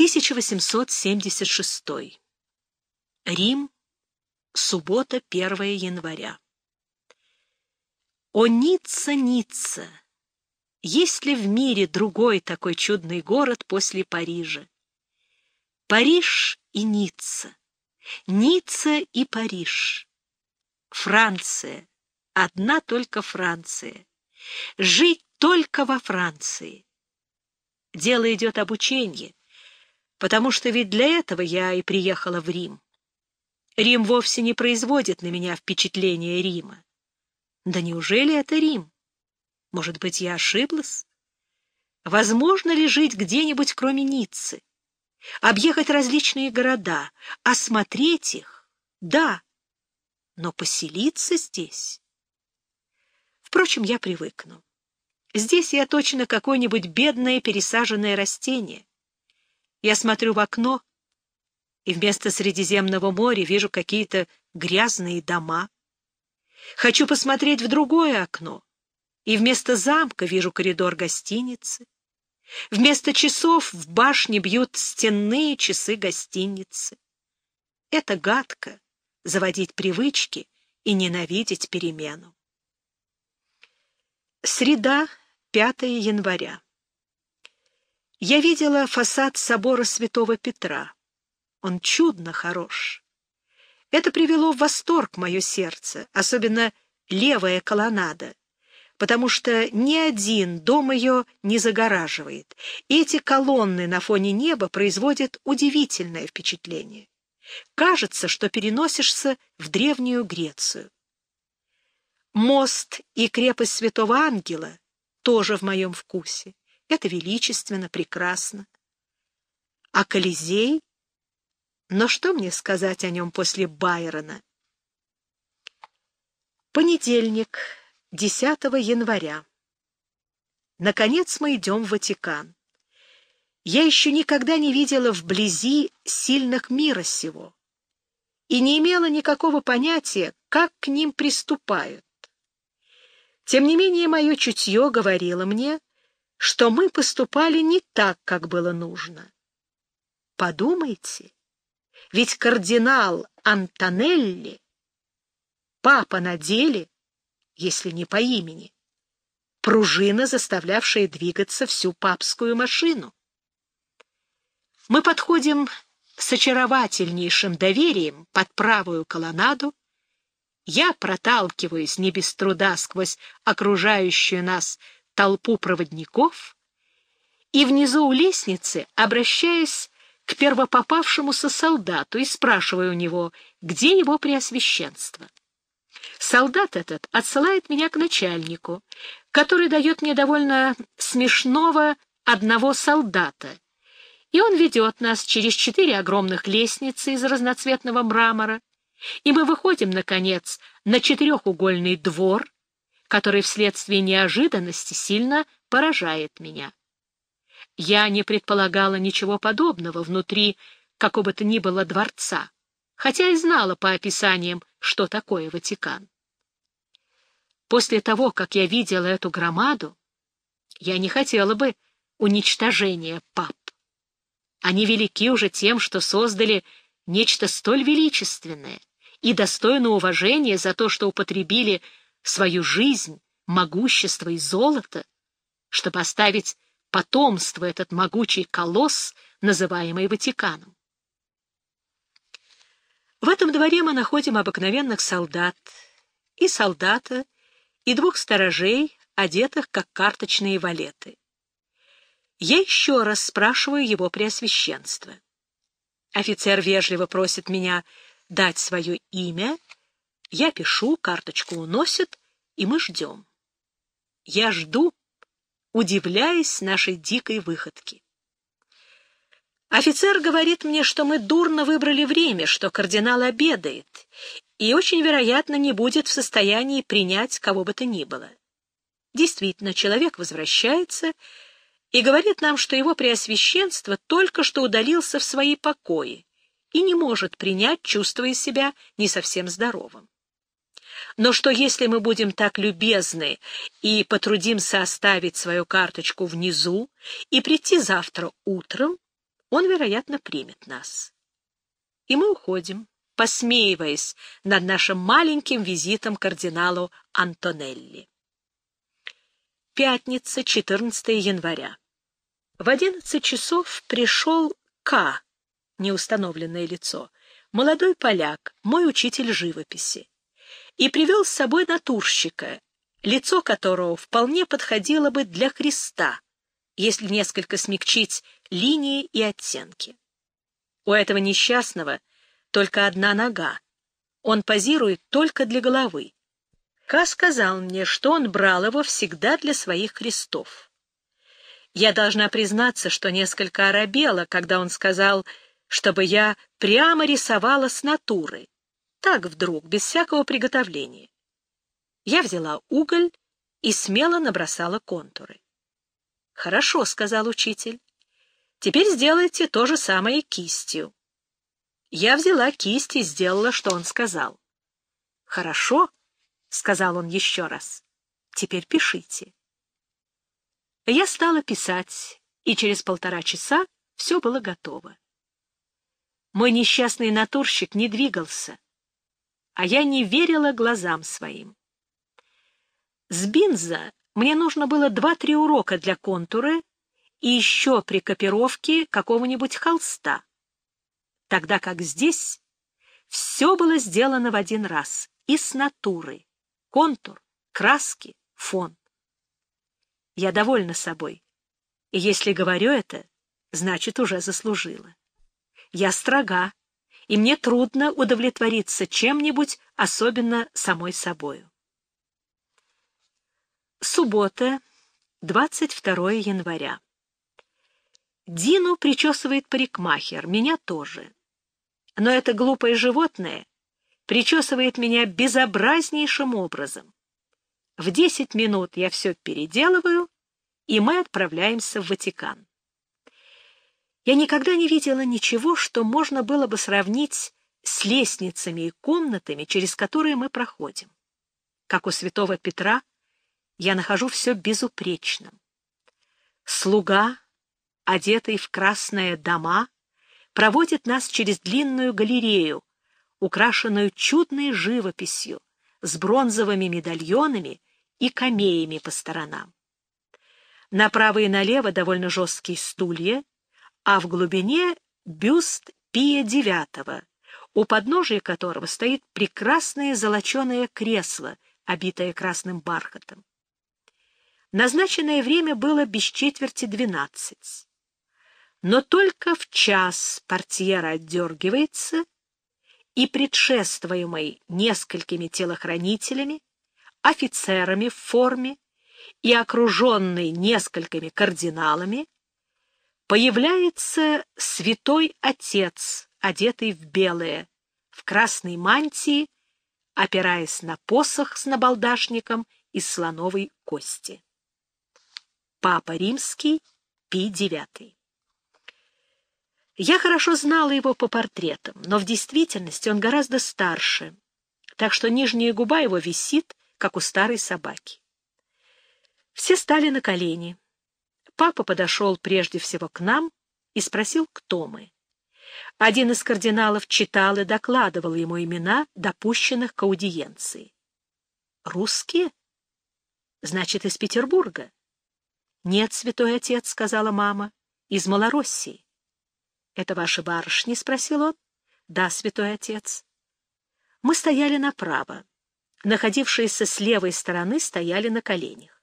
1876. Рим. Суббота, 1 января. О, Ницца, Ницца! Есть ли в мире другой такой чудный город после Парижа? Париж и Ницца. Ницца и Париж. Франция. Одна только Франция. Жить только во Франции. Дело идет об учении, потому что ведь для этого я и приехала в Рим. Рим вовсе не производит на меня впечатление Рима. Да неужели это Рим? Может быть, я ошиблась? Возможно ли жить где-нибудь, кроме Ниццы? Объехать различные города, осмотреть их? Да, но поселиться здесь? Впрочем, я привыкну. Здесь я точно какое-нибудь бедное пересаженное растение. Я смотрю в окно, и вместо Средиземного моря вижу какие-то грязные дома. Хочу посмотреть в другое окно, и вместо замка вижу коридор гостиницы. Вместо часов в башне бьют стенные часы гостиницы. Это гадко — заводить привычки и ненавидеть перемену. Среда, 5 января. Я видела фасад собора святого Петра. Он чудно хорош. Это привело в восторг мое сердце, особенно левая колоннада, потому что ни один дом ее не загораживает, эти колонны на фоне неба производят удивительное впечатление. Кажется, что переносишься в Древнюю Грецию. Мост и крепость Святого Ангела тоже в моем вкусе. Это величественно, прекрасно. А Колизей? Но что мне сказать о нем после Байрона? Понедельник, 10 января. Наконец мы идем в Ватикан. Я еще никогда не видела вблизи сильных мира сего и не имела никакого понятия, как к ним приступают. Тем не менее, мое чутье говорило мне, что мы поступали не так, как было нужно. Подумайте, ведь кардинал Антонелли, папа на деле, если не по имени, пружина, заставлявшая двигаться всю папскую машину. Мы подходим с очаровательнейшим доверием под правую колоннаду, я проталкиваюсь не без труда сквозь окружающую нас толпу проводников и внизу у лестницы обращаюсь к первопопавшемуся солдату и спрашиваю у него, где его преосвященство. Солдат этот отсылает меня к начальнику, который дает мне довольно смешного одного солдата, и он ведет нас через четыре огромных лестницы из разноцветного мрамора, и мы выходим, наконец, на четырехугольный двор, который вследствие неожиданности сильно поражает меня. Я не предполагала ничего подобного внутри какого то ни было дворца, хотя и знала по описаниям, что такое Ватикан. После того, как я видела эту громаду, я не хотела бы уничтожения пап. Они велики уже тем, что создали нечто столь величественное, и достойны уважения за то, что употребили свою жизнь, могущество и золото, чтобы оставить потомство этот могучий колосс, называемый Ватиканом. В этом дворе мы находим обыкновенных солдат, и солдата, и двух сторожей, одетых как карточные валеты. Я еще раз спрашиваю его преосвященство. Офицер вежливо просит меня дать свое имя, я пишу, карточку уносят, и мы ждем. Я жду, удивляясь нашей дикой выходке. Офицер говорит мне, что мы дурно выбрали время, что кардинал обедает, и очень вероятно не будет в состоянии принять кого бы то ни было. Действительно, человек возвращается и говорит нам, что его преосвященство только что удалился в свои покои, и не может принять, чувствуя себя не совсем здоровым. Но что если мы будем так любезны и потрудимся оставить свою карточку внизу и прийти завтра утром, он, вероятно, примет нас. И мы уходим, посмеиваясь над нашим маленьким визитом кардиналу Антонелли. Пятница, 14 января. В 11 часов пришел К, неустановленное лицо, молодой поляк, мой учитель живописи, и привел с собой натурщика, лицо которого вполне подходило бы для креста, если несколько смягчить линии и оттенки. У этого несчастного только одна нога. Он позирует только для головы. Ка сказал мне, что он брал его всегда для своих крестов. Я должна признаться, что несколько оробела, когда он сказал, чтобы я прямо рисовала с натуры, так вдруг, без всякого приготовления. Я взяла уголь и смело набросала контуры. «Хорошо», — сказал учитель. «Теперь сделайте то же самое кистью». Я взяла кисть и сделала, что он сказал. «Хорошо», — сказал он еще раз. «Теперь пишите». Я стала писать, и через полтора часа все было готово. Мой несчастный натурщик не двигался, а я не верила глазам своим. С Бинза мне нужно было два-три урока для контуры и еще при копировке какого-нибудь холста, тогда как здесь все было сделано в один раз и с натуры, контур, краски, фон. Я довольна собой, и если говорю это, значит, уже заслужила. Я строга, и мне трудно удовлетвориться чем-нибудь, особенно самой собою. Суббота, 22 января. Дину причесывает парикмахер, меня тоже. Но это глупое животное причесывает меня безобразнейшим образом. В десять минут я все переделываю, и мы отправляемся в Ватикан. Я никогда не видела ничего, что можно было бы сравнить с лестницами и комнатами, через которые мы проходим. Как у святого Петра, я нахожу все безупречным. Слуга, одетый в красные дома, проводит нас через длинную галерею, украшенную чудной живописью, с бронзовыми медальонами и камеями по сторонам. Направо и налево довольно жесткие стулья, а в глубине бюст Пия IX, у подножия которого стоит прекрасное золоченое кресло, обитое красным бархатом. Назначенное время было без четверти двенадцать. Но только в час портьера отдергивается, и предшествуемый несколькими телохранителями, офицерами в форме и окруженный несколькими кардиналами, появляется святой отец, одетый в белое, в красной мантии, опираясь на посох с набалдашником из слоновой кости. Папа Римский, Пи IX. Я хорошо знала его по портретам, но в действительности он гораздо старше, так что нижняя губа его висит, как у старой собаки. Все стали на колени. Папа подошел прежде всего к нам и спросил, кто мы. Один из кардиналов читал и докладывал ему имена допущенных к аудиенции. «Русские? Значит, из Петербурга?» «Нет, святой отец», — сказала мама, — «из Малороссии». «Это ваши барышни?» — спросил он. «Да, святой отец». Мы стояли направо. Находившиеся с левой стороны стояли на коленях.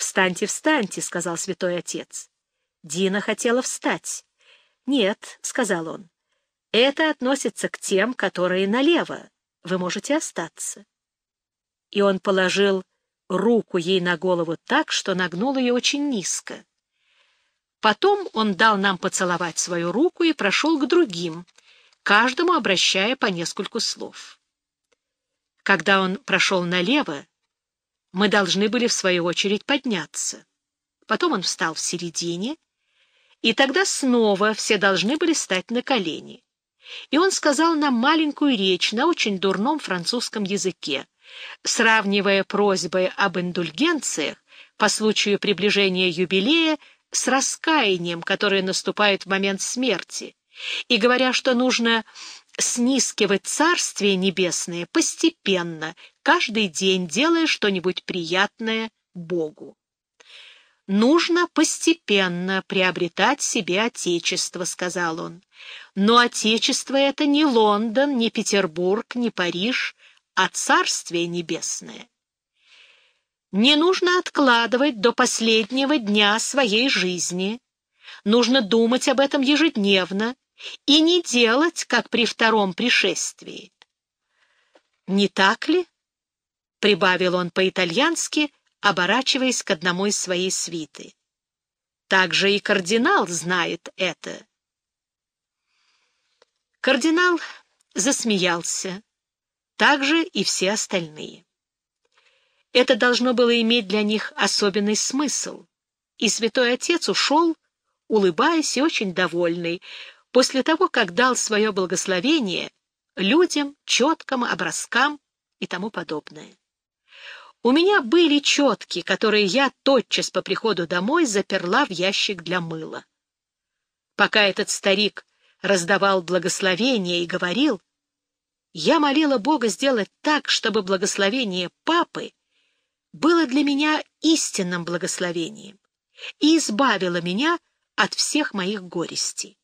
«Встаньте, встаньте», — сказал святой отец. Дина хотела встать. «Нет», — сказал он, — «это относится к тем, которые налево. Вы можете остаться». И он положил руку ей на голову так, что нагнул ее очень низко. Потом он дал нам поцеловать свою руку и прошел к другим, каждому обращая по нескольку слов. Когда он прошел налево, мы должны были в свою очередь подняться. Потом он встал в середине, и тогда снова все должны были стать на колени. И он сказал нам маленькую речь на очень дурном французском языке, сравнивая просьбы об индульгенциях по случаю приближения юбилея с раскаянием, которое наступает в момент смерти, и говоря, что нужно снискивать Царствие Небесное постепенно, каждый день делая что-нибудь приятное Богу. «Нужно постепенно приобретать себе Отечество», — сказал он. «Но Отечество — это не Лондон, не Петербург, не Париж, а Царствие Небесное. Не нужно откладывать до последнего дня своей жизни. Нужно думать об этом ежедневно и не делать, как при втором пришествии. «Не так ли?» — прибавил он по-итальянски, оборачиваясь к одному из своей свиты. «Также и кардинал знает это». Кардинал засмеялся, так же и все остальные. Это должно было иметь для них особенный смысл, и святой отец ушел, улыбаясь и очень довольный, после того, как дал свое благословение людям, четким образкам и тому подобное. У меня были четки, которые я тотчас по приходу домой заперла в ящик для мыла. Пока этот старик раздавал благословение и говорил, я молила Бога сделать так, чтобы благословение папы было для меня истинным благословением и избавило меня от всех моих горестей.